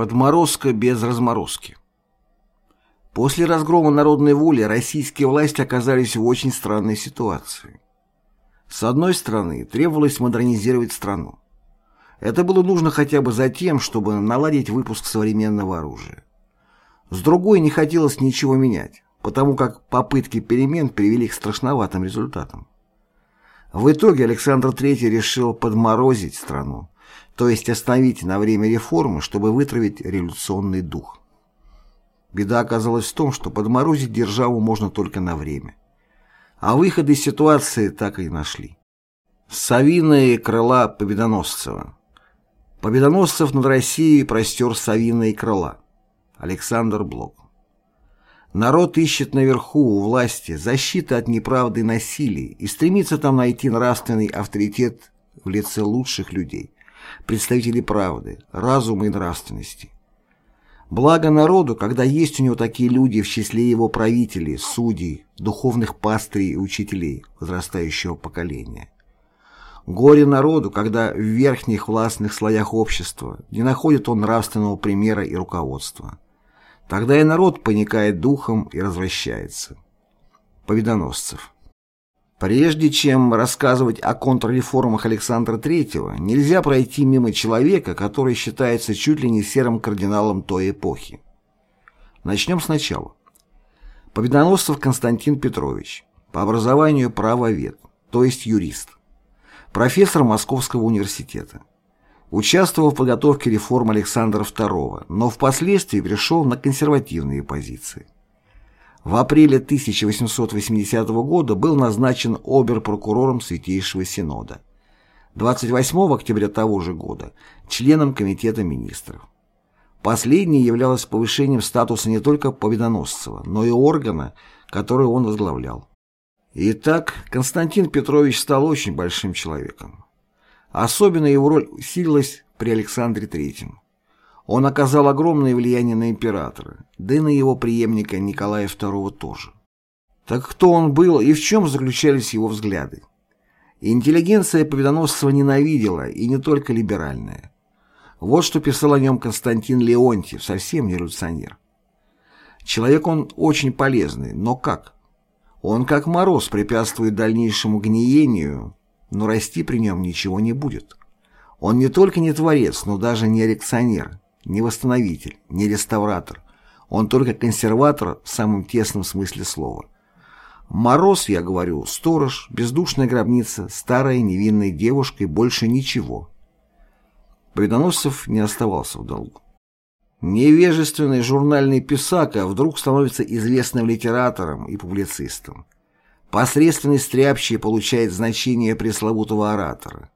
Подморозка без разморозки. После разгрома народной воли российские власти оказались в очень странной ситуации. С одной стороны, требовалось модернизировать страну. Это было нужно хотя бы за тем, чтобы наладить выпуск современного оружия. С другой, не хотелось ничего менять, потому как попытки перемен привели к страшноватым результатам. В итоге Александр III решил подморозить страну, то есть остановить на время реформы, чтобы вытравить революционный дух. Беда оказалась в том, что подморозить державу можно только на время. А выход из ситуации так и нашли. Савиные крыла Победоносцева Победоносцев над Россией простер совиные крыла. Александр Блок. Народ ищет наверху, у власти, защиты от неправды и насилия и стремится там найти нравственный авторитет в лице лучших людей, представителей правды, разума и нравственности. Благо народу, когда есть у него такие люди в числе его правителей, судей, духовных пастырей и учителей возрастающего поколения. Горе народу, когда в верхних властных слоях общества не находит он нравственного примера и руководства. Тогда и народ паникает духом и развращается. Победоносцев. Прежде чем рассказывать о контрреформах Александра III, нельзя пройти мимо человека, который считается чуть ли не серым кардиналом той эпохи. Начнем сначала. Победоносцев Константин Петрович, по образованию правовед, то есть юрист профессор Московского университета. Участвовал в подготовке реформ Александра II, но впоследствии пришел на консервативные позиции. В апреле 1880 года был назначен обер-прокурором Святейшего Синода. 28 октября того же года – членом Комитета министров. Последнее являлось повышением статуса не только Победоносцева, но и органа, который он возглавлял. Итак, Константин Петрович стал очень большим человеком. Особенно его роль усилилась при Александре III. Он оказал огромное влияние на императора, да и на его преемника Николая II тоже. Так кто он был и в чем заключались его взгляды? Интеллигенция Победоносцева ненавидела, и не только либеральная. Вот что писал о нем Константин Леонтьев, совсем не революционер. Человек он очень полезный, но как? Он как мороз препятствует дальнейшему гниению, но расти при нем ничего не будет. Он не только не творец, но даже не реакционер, не восстановитель, не реставратор. Он только консерватор в самом тесном смысле слова. Мороз, я говорю, сторож, бездушная гробница, старая невинная девушка и больше ничего. Победоносцев не оставался в долгу. Невежественный журнальный писака вдруг становится известным литератором и публицистом. Посредственный стряпчий получает значение пресловутого оратора.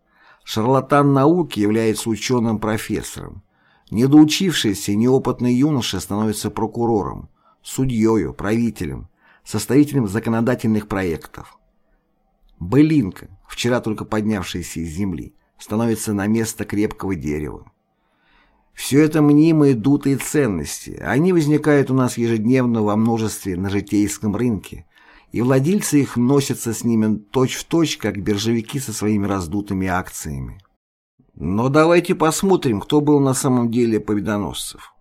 Шарлатан науки является ученым-профессором. Недоучившийся неопытный юноша становится прокурором, судьею, правителем, составителем законодательных проектов. Былинка, вчера только поднявшаяся из земли, становится на место крепкого дерева. Все это мнимые дутые ценности. Они возникают у нас ежедневно во множестве на житейском рынке, и владельцы их носятся с ними точь-в-точь, точь, как биржевики со своими раздутыми акциями. Но давайте посмотрим, кто был на самом деле победоносцев.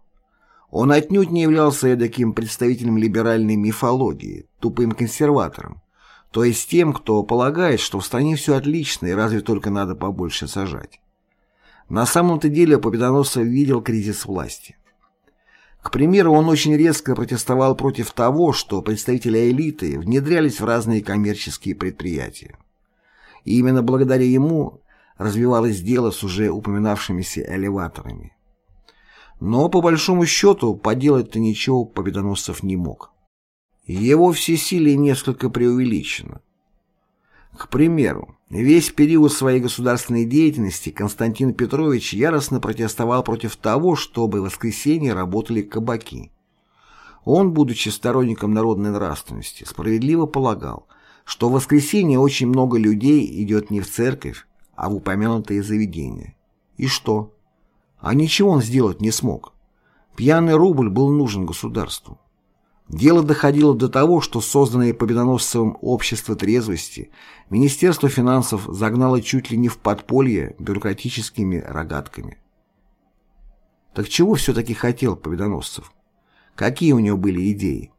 Он отнюдь не являлся эдаким представителем либеральной мифологии, тупым консерватором, то есть тем, кто полагает, что в стране все отлично и разве только надо побольше сажать. На самом-то деле Победоносцев видел кризис власти. К примеру, он очень резко протестовал против того, что представители элиты внедрялись в разные коммерческие предприятия. И именно благодаря ему развивалось дело с уже упоминавшимися элеваторами. Но, по большому счету, поделать-то ничего Победоносцев не мог. Его всесилие несколько преувеличено. К примеру, весь период своей государственной деятельности Константин Петрович яростно протестовал против того, чтобы в воскресенье работали кабаки. Он, будучи сторонником народной нравственности, справедливо полагал, что в воскресенье очень много людей идет не в церковь, а в упомянутые заведения. И что? А ничего он сделать не смог. Пьяный рубль был нужен государству. Дело доходило до того, что созданное Победоносцевым общество трезвости Министерство финансов загнало чуть ли не в подполье бюрократическими рогатками. Так чего все-таки хотел Победоносцев? Какие у него были идеи?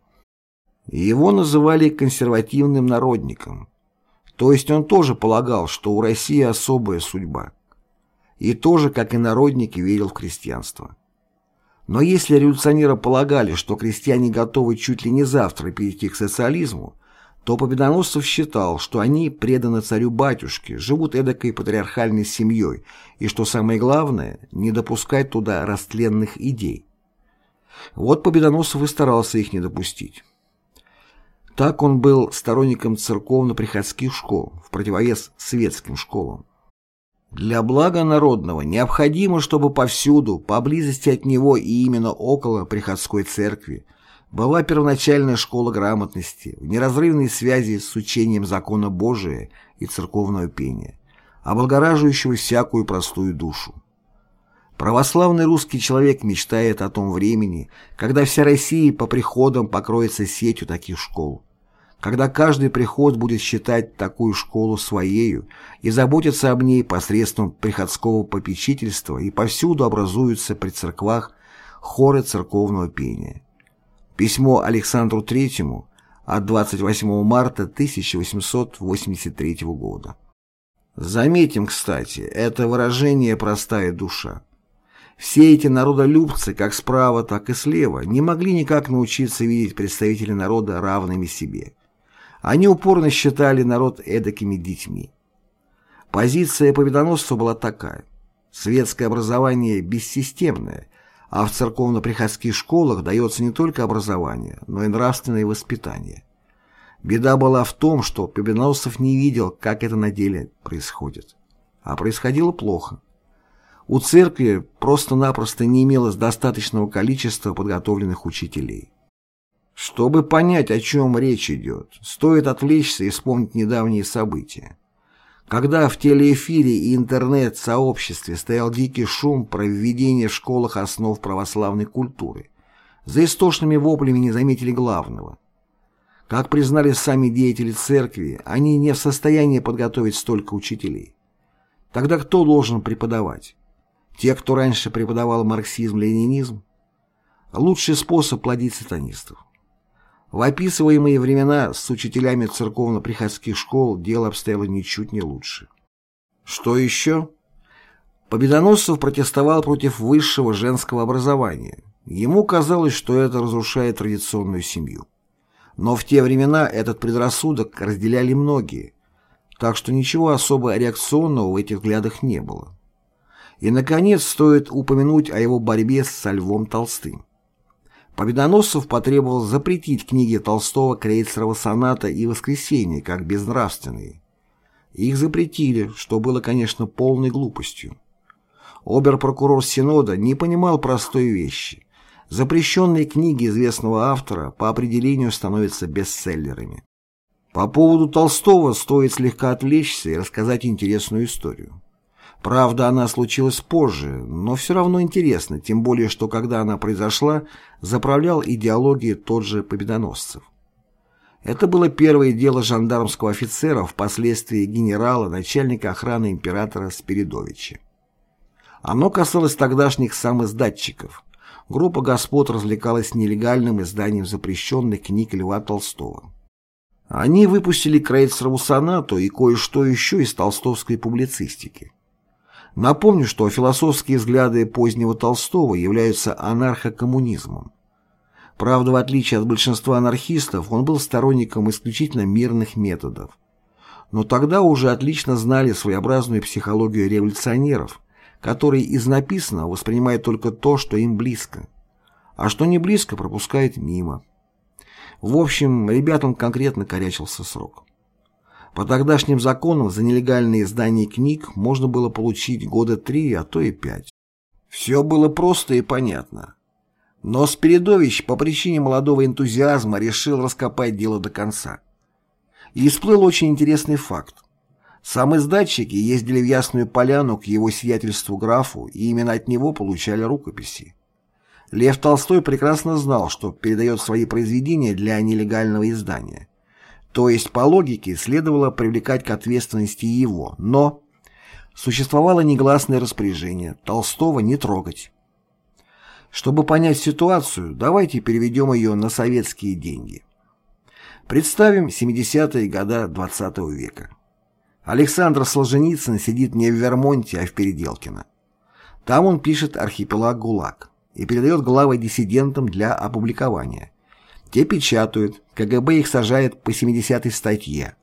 Его называли консервативным народником. То есть он тоже полагал, что у России особая судьба. И тоже, как и народники, верил в крестьянство. Но если революционеры полагали, что крестьяне готовы чуть ли не завтра перейти к социализму, то Победоносцев считал, что они преданы царю-батюшке, живут эдакой патриархальной семьей, и, что самое главное, не допускать туда растленных идей. Вот Победоносцев и старался их не допустить. Так он был сторонником церковно-приходских школ, в противовес светским школам. Для блага народного необходимо, чтобы повсюду, поблизости от него и именно около приходской церкви, была первоначальная школа грамотности в неразрывной связи с учением закона Божия и церковного пения, облагораживающего всякую простую душу. Православный русский человек мечтает о том времени, когда вся Россия по приходам покроется сетью таких школ когда каждый приход будет считать такую школу своею и заботиться об ней посредством приходского попечительства и повсюду образуются при церквах хоры церковного пения. Письмо Александру Третьему от 28 марта 1883 года. Заметим, кстати, это выражение «простая душа». Все эти народолюбцы, как справа, так и слева, не могли никак научиться видеть представителей народа равными себе. Они упорно считали народ эдакими детьми. Позиция победоносца была такая. Светское образование бессистемное, а в церковно-приходских школах дается не только образование, но и нравственное воспитание. Беда была в том, что Победоносцев не видел, как это на деле происходит. А происходило плохо. У церкви просто-напросто не имелось достаточного количества подготовленных учителей. Чтобы понять, о чем речь идет, стоит отвлечься и вспомнить недавние события. Когда в телеэфире и интернет-сообществе стоял дикий шум про введение в школах основ православной культуры, за истошными воплями не заметили главного. Как признали сами деятели церкви, они не в состоянии подготовить столько учителей. Тогда кто должен преподавать? Те, кто раньше преподавал марксизм-ленинизм? Лучший способ плодить сатанистов. В описываемые времена с учителями церковно-приходских школ дело обстояло ничуть не лучше. Что еще? Победоносцев протестовал против высшего женского образования. Ему казалось, что это разрушает традиционную семью. Но в те времена этот предрассудок разделяли многие, так что ничего особо реакционного в этих взглядах не было. И, наконец, стоит упомянуть о его борьбе со Львом Толстым. Победоносцев потребовал запретить книги Толстого Крейцерова соната и «Воскресенье» как безнравственные. Их запретили, что было, конечно, полной глупостью. Обер-прокурор Синода не понимал простой вещи. Запрещенные книги известного автора по определению становятся бестселлерами. По поводу Толстого стоит слегка отвлечься и рассказать интересную историю. Правда, она случилась позже, но все равно интересно, тем более, что когда она произошла, заправлял идеологией тот же Победоносцев. Это было первое дело жандармского офицера, впоследствии генерала, начальника охраны императора Спиридовича. Оно касалось тогдашних самоиздатчиков. Группа господ развлекалась нелегальным изданием запрещенных книг Льва Толстого. Они выпустили Крейцерову сонату и кое-что еще из толстовской публицистики. Напомню, что философские взгляды позднего Толстого являются анархокоммунизмом. Правда, в отличие от большинства анархистов, он был сторонником исключительно мирных методов. Но тогда уже отлично знали своеобразную психологию революционеров, которые из написанного воспринимают только то, что им близко, а что не близко пропускают мимо. В общем, ребятам конкретно корячился срок. По тогдашним законам за нелегальное издание книг можно было получить года три, а то и пять. Все было просто и понятно. Но Спиридович по причине молодого энтузиазма решил раскопать дело до конца. И всплыл очень интересный факт. Сам издатчики ездили в Ясную Поляну к его сиятельству графу и именно от него получали рукописи. Лев Толстой прекрасно знал, что передает свои произведения для нелегального издания. То есть, по логике, следовало привлекать к ответственности его, но существовало негласное распоряжение Толстого не трогать. Чтобы понять ситуацию, давайте переведем ее на советские деньги. Представим 70-е годы XX -го века. Александр Солженицын сидит не в Вермонте, а в Переделкино. Там он пишет «Архипелаг ГУЛАГ» и передает главы диссидентам для опубликования. Те печатают, КГБ их сажает по 70-й статье,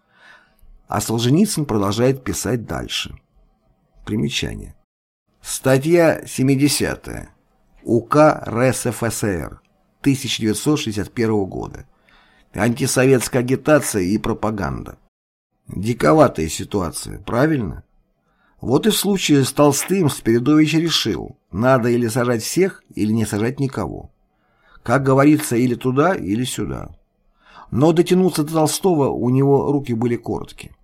а Солженицын продолжает писать дальше. Примечание. Статья 70. -я. УК РСФСР 1961 года. Антисоветская агитация и пропаганда. Диковатая ситуация, правильно? Вот и в случае с Толстым Спиридович решил, надо или сажать всех, или не сажать никого. Как говорится, или туда, или сюда. Но дотянуться до Толстого у него руки были короткие.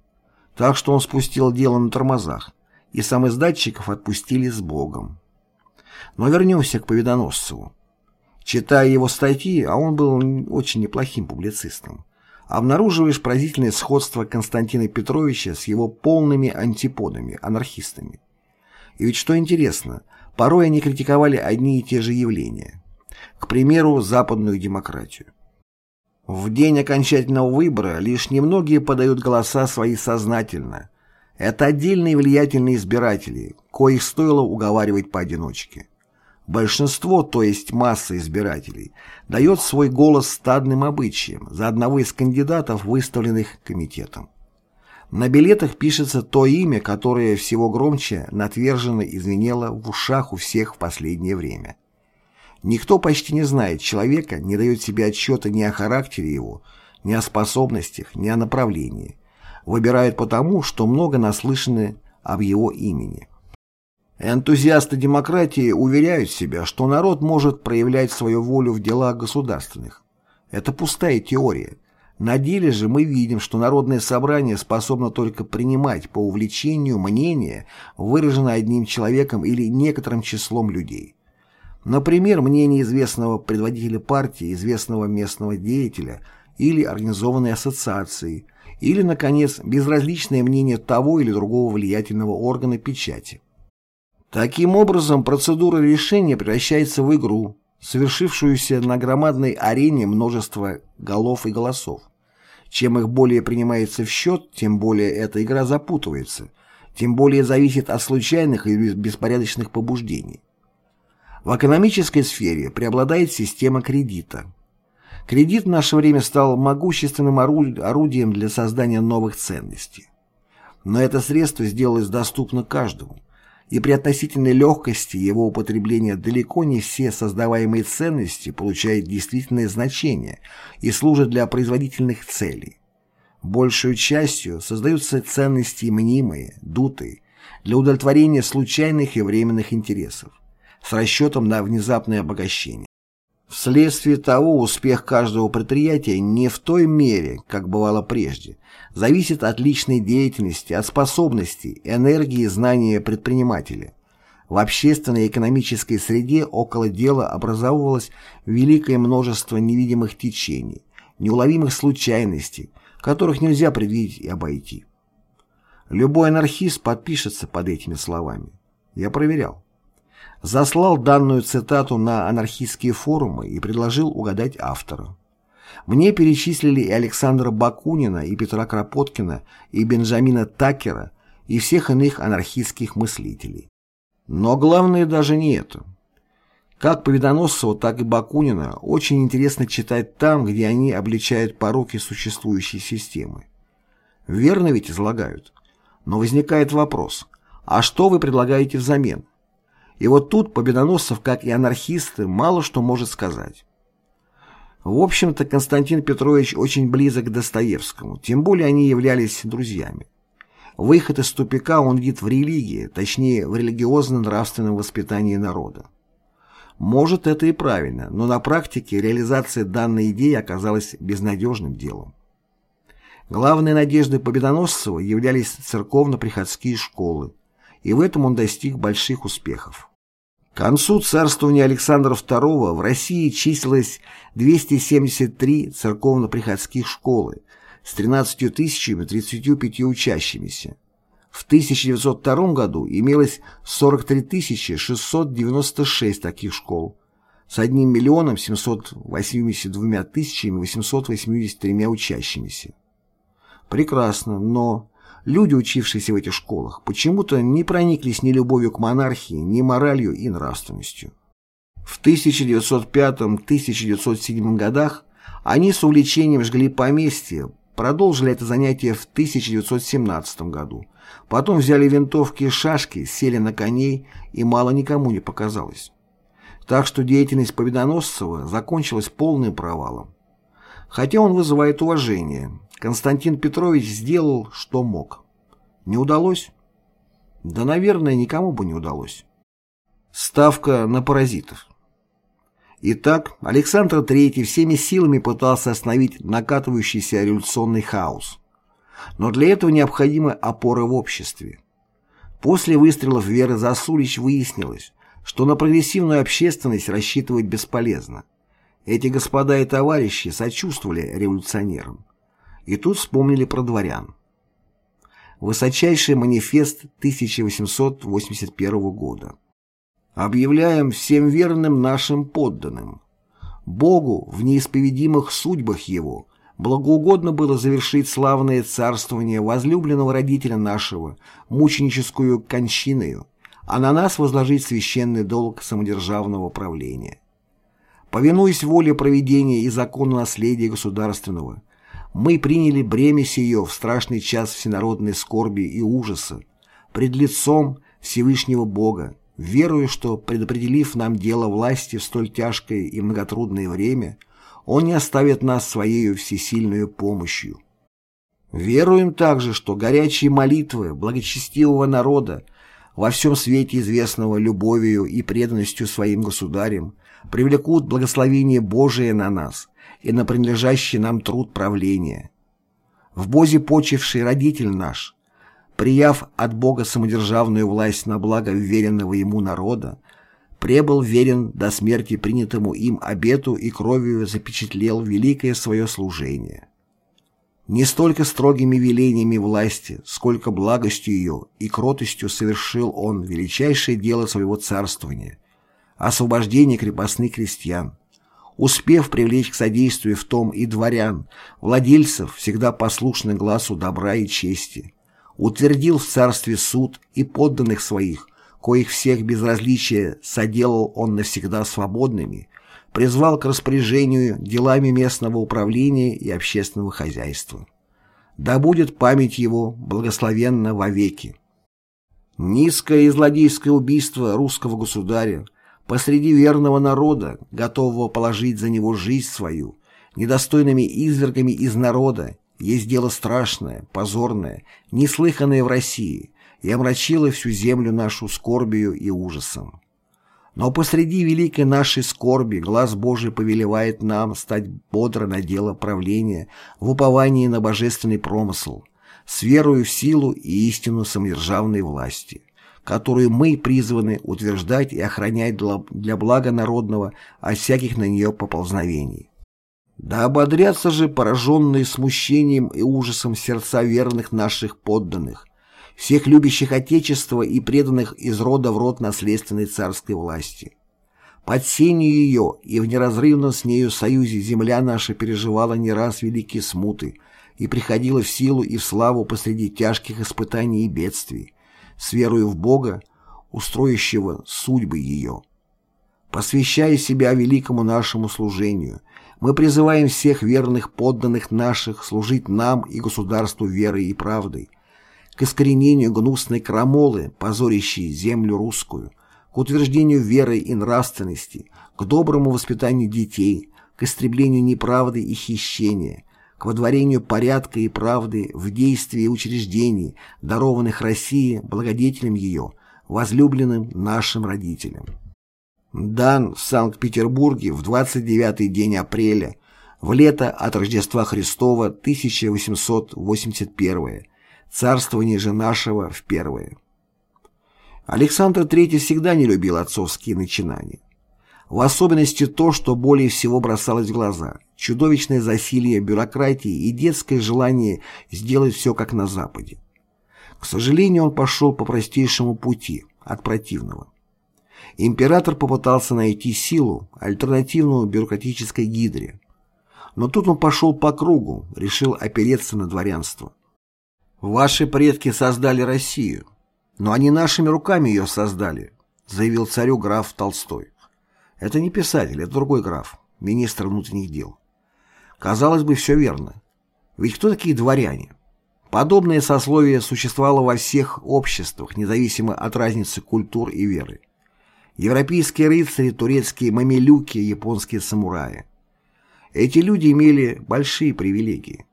Так что он спустил дело на тормозах, и сам издатчиков отпустили с Богом. Но вернемся к Победоносцеву. Читая его статьи, а он был очень неплохим публицистом, обнаруживаешь поразительное сходство Константина Петровича с его полными антиподами, анархистами. И ведь что интересно, порой они критиковали одни и те же явления. К примеру, западную демократию. В день окончательного выбора лишь немногие подают голоса свои сознательно. Это отдельные влиятельные избиратели, коих стоило уговаривать поодиночке. Большинство, то есть масса избирателей, дает свой голос стадным обычаям за одного из кандидатов, выставленных комитетом. На билетах пишется то имя, которое всего громче натверженно извинело в ушах у всех в последнее время. Никто почти не знает человека, не дает себе отчета ни о характере его, ни о способностях, ни о направлении. Выбирают потому, что много наслышаны об его имени. Энтузиасты демократии уверяют себя, что народ может проявлять свою волю в делах государственных. Это пустая теория. На деле же мы видим, что народное собрание способно только принимать по увлечению мнение, выраженное одним человеком или некоторым числом людей. Например, мнение известного предводителя партии, известного местного деятеля или организованной ассоциации, или, наконец, безразличное мнение того или другого влиятельного органа печати. Таким образом, процедура решения превращается в игру, совершившуюся на громадной арене множества голов и голосов. Чем их более принимается в счет, тем более эта игра запутывается, тем более зависит от случайных и беспорядочных побуждений. В экономической сфере преобладает система кредита. Кредит в наше время стал могущественным орудием для создания новых ценностей. Но это средство сделалось доступно каждому и при относительной легкости его употребления далеко не все создаваемые ценности получают действительное значение и служат для производительных целей. Большую частью создаются ценности мнимые, дутые, для удовлетворения случайных и временных интересов, с расчетом на внезапное обогащение. Вследствие того успех каждого предприятия не в той мере, как бывало прежде, зависит от личной деятельности, от способностей, энергии и знания предпринимателя. В общественной и экономической среде около дела образовывалось великое множество невидимых течений, неуловимых случайностей, которых нельзя предвидеть и обойти. Любой анархист подпишется под этими словами. Я проверял заслал данную цитату на анархистские форумы и предложил угадать автора. Мне перечислили и Александра Бакунина, и Петра Кропоткина, и Бенджамина Такера, и всех иных анархистских мыслителей. Но главное даже не это. Как Победоносцева, так и Бакунина очень интересно читать там, где они обличают пороки существующей системы. Верно ведь излагают. Но возникает вопрос, а что вы предлагаете взамен? И вот тут Победоносцев, как и анархисты, мало что может сказать. В общем-то, Константин Петрович очень близок к Достоевскому, тем более они являлись друзьями. Выход из тупика он видит в религии, точнее, в религиозно-нравственном воспитании народа. Может, это и правильно, но на практике реализация данной идеи оказалась безнадежным делом. Главной надеждой Победоносцева являлись церковно-приходские школы, и в этом он достиг больших успехов. К концу царствования Александра II в России числилось 273 церковно-приходских школы с 13 тысячами 35 учащимися. В 1902 году имелось 43 696 таких школ, с 1 миллионом 782 тысячами 883 учащимися. Прекрасно, но люди, учившиеся в этих школах, почему-то не прониклись ни любовью к монархии, ни моралью и нравственностью. В 1905-1907 годах они с увлечением жгли поместье, продолжили это занятие в 1917 году. Потом взяли винтовки и шашки, сели на коней, и мало никому не показалось. Так что деятельность Победоносцева закончилась полным провалом. Хотя он вызывает уважение, Константин Петрович сделал, что мог. Не удалось? Да, наверное, никому бы не удалось. Ставка на паразитов. Итак, Александр III всеми силами пытался остановить накатывающийся революционный хаос. Но для этого необходимы опоры в обществе. После выстрелов Веры Засулич выяснилось, что на прогрессивную общественность рассчитывать бесполезно. Эти господа и товарищи сочувствовали революционерам. И тут вспомнили про дворян. Высочайший манифест 1881 года. Объявляем всем верным нашим подданным. Богу в неисповедимых судьбах Его благоугодно было завершить славное царствование возлюбленного родителя нашего, мученическую кончиною, а на нас возложить священный долг самодержавного правления. Повинуясь воле проведения и закону наследия государственного, мы приняли бремя сие в страшный час всенародной скорби и ужаса пред лицом Всевышнего Бога, верую, что, предопределив нам дело власти в столь тяжкое и многотрудное время, Он не оставит нас Своею всесильную помощью. Веруем также, что горячие молитвы благочестивого народа, во всем свете известного любовью и преданностью своим государям, привлекут благословение Божие на нас и на принадлежащий нам труд правления. В Бозе почивший родитель наш, прияв от Бога самодержавную власть на благо веренного ему народа, пребыл верен до смерти принятому им обету и кровью запечатлел великое свое служение. Не столько строгими велениями власти, сколько благостью ее и кротостью совершил он величайшее дело своего царствования – освобождение крепостных крестьян, успев привлечь к содействию в том и дворян, владельцев, всегда послушных глазу добра и чести – утвердил в царстве суд и подданных своих, коих всех без различия соделал он навсегда свободными, призвал к распоряжению делами местного управления и общественного хозяйства. Да будет память его благословенна вовеки. Низкое и злодейское убийство русского государя посреди верного народа, готового положить за него жизнь свою, недостойными извергами из народа, есть дело страшное, позорное, неслыханное в России, и омрачило всю землю нашу скорбию и ужасом. Но посреди великой нашей скорби глаз Божий повелевает нам стать бодро на дело правления в уповании на божественный промысл, с верою в силу и истину самодержавной власти, которую мы призваны утверждать и охранять для блага народного от всяких на нее поползновений. Да ободрятся же пораженные смущением и ужасом сердца верных наших подданных, всех любящих Отечество и преданных из рода в род наследственной царской власти. Под сенью ее и в неразрывном с нею союзе земля наша переживала не раз великие смуты и приходила в силу и в славу посреди тяжких испытаний и бедствий, с верою в Бога, устроящего судьбы ее. Посвящая себя великому нашему служению, мы призываем всех верных подданных наших служить нам и государству верой и правдой, к искоренению гнусной крамолы, позорящей землю русскую, к утверждению веры и нравственности, к доброму воспитанию детей, к истреблению неправды и хищения, к водворению порядка и правды в действии учреждений, дарованных России благодетелем ее, возлюбленным нашим родителям дан в Санкт-Петербурге в 29-й день апреля, в лето от Рождества Христова 1881 царствование же нашего в первое. Александр III всегда не любил отцовские начинания. В особенности то, что более всего бросалось в глаза – чудовищное засилье бюрократии и детское желание сделать все как на Западе. К сожалению, он пошел по простейшему пути, от противного. император попытался найти силу, альтернативную бюрократической гидре. Но тут он пошел по кругу, решил опереться на дворянство. «Ваши предки создали Россию, но они нашими руками ее создали», заявил царю граф Толстой. Это не писатель, это другой граф, министр внутренних дел. Казалось бы, все верно. Ведь кто такие дворяне? Подобное сословие существовало во всех обществах, независимо от разницы культур и веры. Европейские рыцари, турецкие мамилюки, японские самураи. Эти люди имели большие привилегии.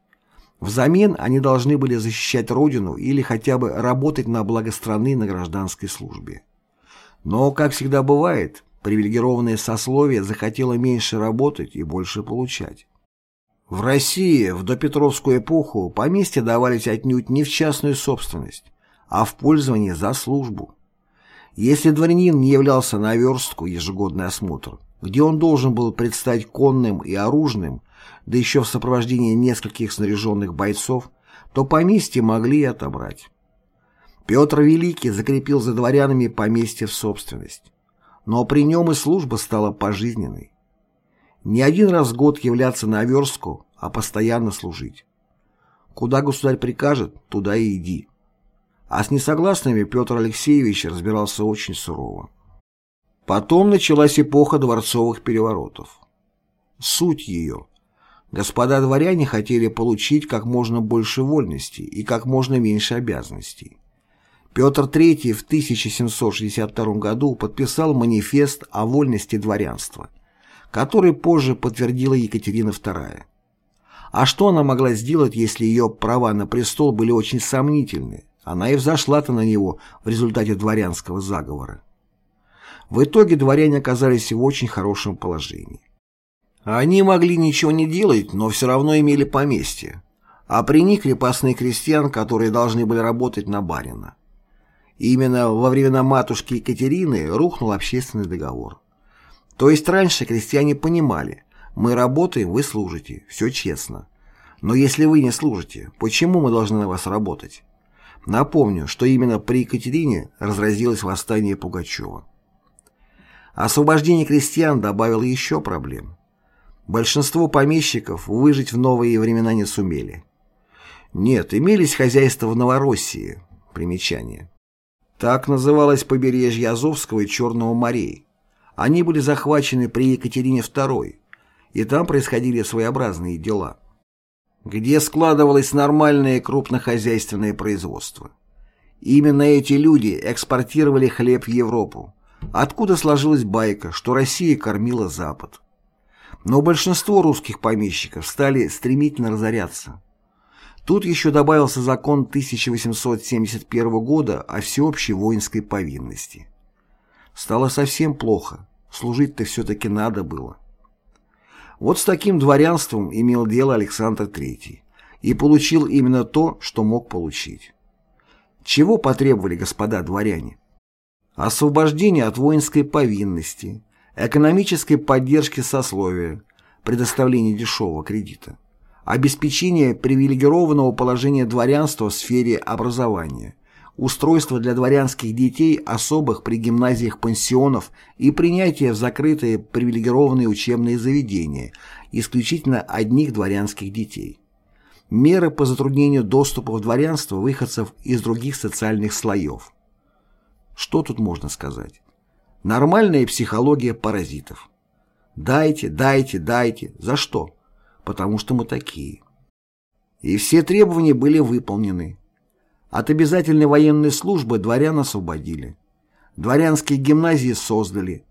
Взамен они должны были защищать родину или хотя бы работать на благо страны на гражданской службе. Но, как всегда бывает, привилегированное сословие захотело меньше работать и больше получать. В России в допетровскую эпоху поместья давались отнюдь не в частную собственность, а в пользование за службу. Если дворянин не являлся на верстку ежегодный осмотр, где он должен был предстать конным и оружным, да еще в сопровождении нескольких снаряженных бойцов, то поместье могли и отобрать. Петр Великий закрепил за дворянами поместье в собственность, но при нем и служба стала пожизненной. Не один раз в год являться на верстку, а постоянно служить. Куда государь прикажет, туда и иди. А с несогласными Петр Алексеевич разбирался очень сурово. Потом началась эпоха дворцовых переворотов. Суть ее. Господа дворяне хотели получить как можно больше вольности и как можно меньше обязанностей. Петр III в 1762 году подписал манифест о вольности дворянства – который позже подтвердила Екатерина II. А что она могла сделать, если ее права на престол были очень сомнительны? Она и взошла-то на него в результате дворянского заговора. В итоге дворяне оказались в очень хорошем положении. Они могли ничего не делать, но все равно имели поместье, а при них крепостные крестьян, которые должны были работать на барина. Именно во времена матушки Екатерины рухнул общественный договор. То есть раньше крестьяне понимали, мы работаем, вы служите, все честно. Но если вы не служите, почему мы должны на вас работать? Напомню, что именно при Екатерине разразилось восстание Пугачева. Освобождение крестьян добавило еще проблем. Большинство помещиков выжить в новые времена не сумели. Нет, имелись хозяйства в Новороссии. Примечание. Так называлось побережье Азовского и Черного морей. Они были захвачены при Екатерине II, и там происходили своеобразные дела, где складывалось нормальное крупнохозяйственное производство. Именно эти люди экспортировали хлеб в Европу, откуда сложилась байка, что Россия кормила Запад. Но большинство русских помещиков стали стремительно разоряться. Тут еще добавился закон 1871 года о всеобщей воинской повинности. Стало совсем плохо. Служить-то все-таки надо было. Вот с таким дворянством имел дело Александр III и получил именно то, что мог получить. Чего потребовали господа дворяне? Освобождение от воинской повинности, экономической поддержки сословия, предоставление дешевого кредита, обеспечение привилегированного положения дворянства в сфере образования, устройство для дворянских детей особых при гимназиях пансионов и принятие в закрытые привилегированные учебные заведения исключительно одних дворянских детей. Меры по затруднению доступа в дворянство выходцев из других социальных слоев. Что тут можно сказать? Нормальная психология паразитов. Дайте, дайте, дайте. За что? Потому что мы такие. И все требования были выполнены. От обязательной военной службы дворян освободили. Дворянские гимназии создали.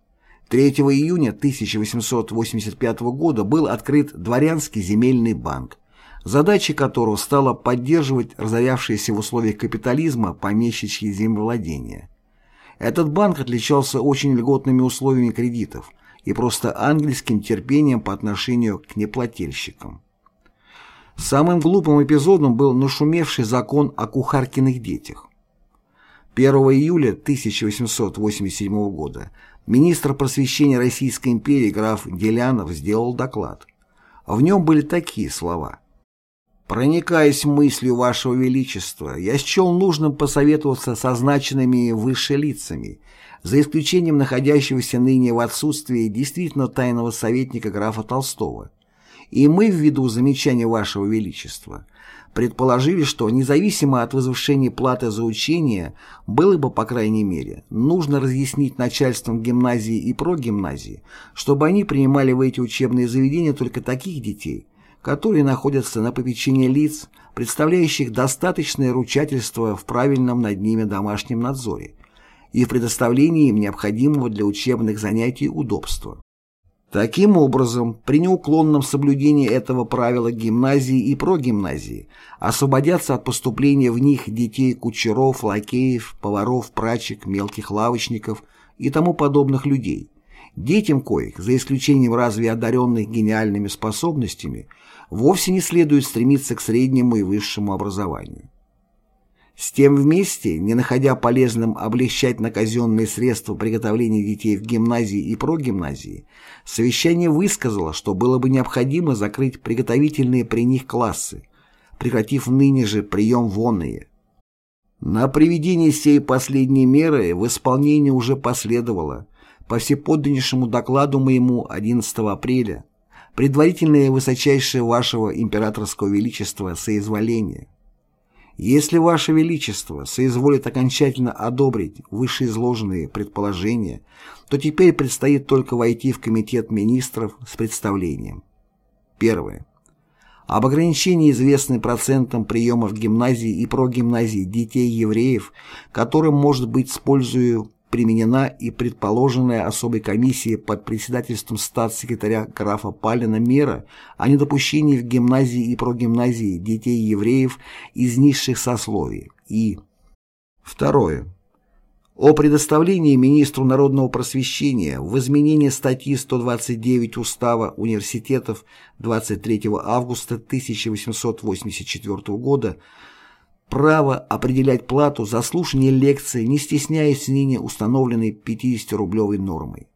3 июня 1885 года был открыт Дворянский земельный банк, задачей которого стала поддерживать разорявшиеся в условиях капитализма помещичьи землевладения. Этот банк отличался очень льготными условиями кредитов и просто ангельским терпением по отношению к неплательщикам. Самым глупым эпизодом был нашумевший закон о кухаркиных детях. 1 июля 1887 года министр просвещения Российской империи граф Делянов сделал доклад. В нем были такие слова. «Проникаясь мыслью Вашего Величества, я счел нужным посоветоваться со значенными выше лицами, за исключением находящегося ныне в отсутствии действительно тайного советника графа Толстого. И мы, ввиду замечания Вашего Величества, предположили, что независимо от возвышения платы за учение, было бы, по крайней мере, нужно разъяснить начальством гимназии и прогимназии, чтобы они принимали в эти учебные заведения только таких детей, которые находятся на попечении лиц, представляющих достаточное ручательство в правильном над ними домашнем надзоре и в предоставлении им необходимого для учебных занятий удобства. Таким образом, при неуклонном соблюдении этого правила гимназии и прогимназии освободятся от поступления в них детей кучеров, лакеев, поваров, прачек, мелких лавочников и тому подобных людей, детям коих, за исключением разве одаренных гениальными способностями, вовсе не следует стремиться к среднему и высшему образованию. С тем вместе, не находя полезным облегчать на казенные средства приготовления детей в гимназии и прогимназии, совещание высказало, что было бы необходимо закрыть приготовительные при них классы, прекратив ныне же прием вонные. На приведение сей последней меры в исполнение уже последовало, по всеподданнейшему докладу моему 11 апреля, предварительное высочайшее вашего императорского величества соизволение. Если Ваше Величество соизволит окончательно одобрить вышеизложенные предположения, то теперь предстоит только войти в Комитет министров с представлением. Первое. Об ограничении известным процентом приема в гимназии и прогимназии детей евреев, которым может быть, используя применена и предположенная особой комиссией под председательством статс-секретаря графа Палина мера о недопущении в гимназии и прогимназии детей евреев из низших сословий и Второе. О предоставлении министру народного просвещения в изменении статьи 129 Устава университетов 23 августа 1884 года право определять плату за слушание лекции, не стесняясь ныне установленной 50-рублевой нормой.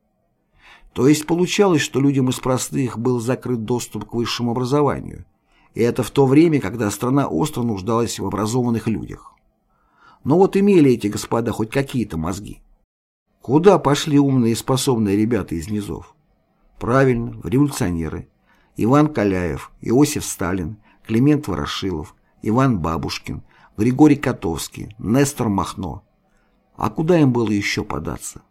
То есть получалось, что людям из простых был закрыт доступ к высшему образованию, и это в то время, когда страна остро нуждалась в образованных людях. Но вот имели эти господа хоть какие-то мозги. Куда пошли умные и способные ребята из низов? Правильно, в революционеры. Иван Каляев, Иосиф Сталин, Климент Ворошилов, Иван Бабушкин, Григорий Котовский, Нестор Махно. А куда им было еще податься?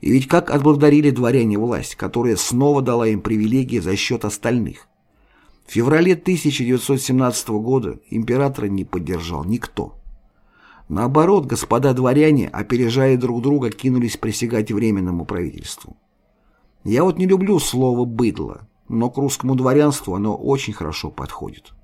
И ведь как отблагодарили дворяне власть, которая снова дала им привилегии за счет остальных. В феврале 1917 года императора не поддержал никто. Наоборот, господа дворяне, опережая друг друга, кинулись присягать Временному правительству. Я вот не люблю слово «быдло», но к русскому дворянству оно очень хорошо подходит.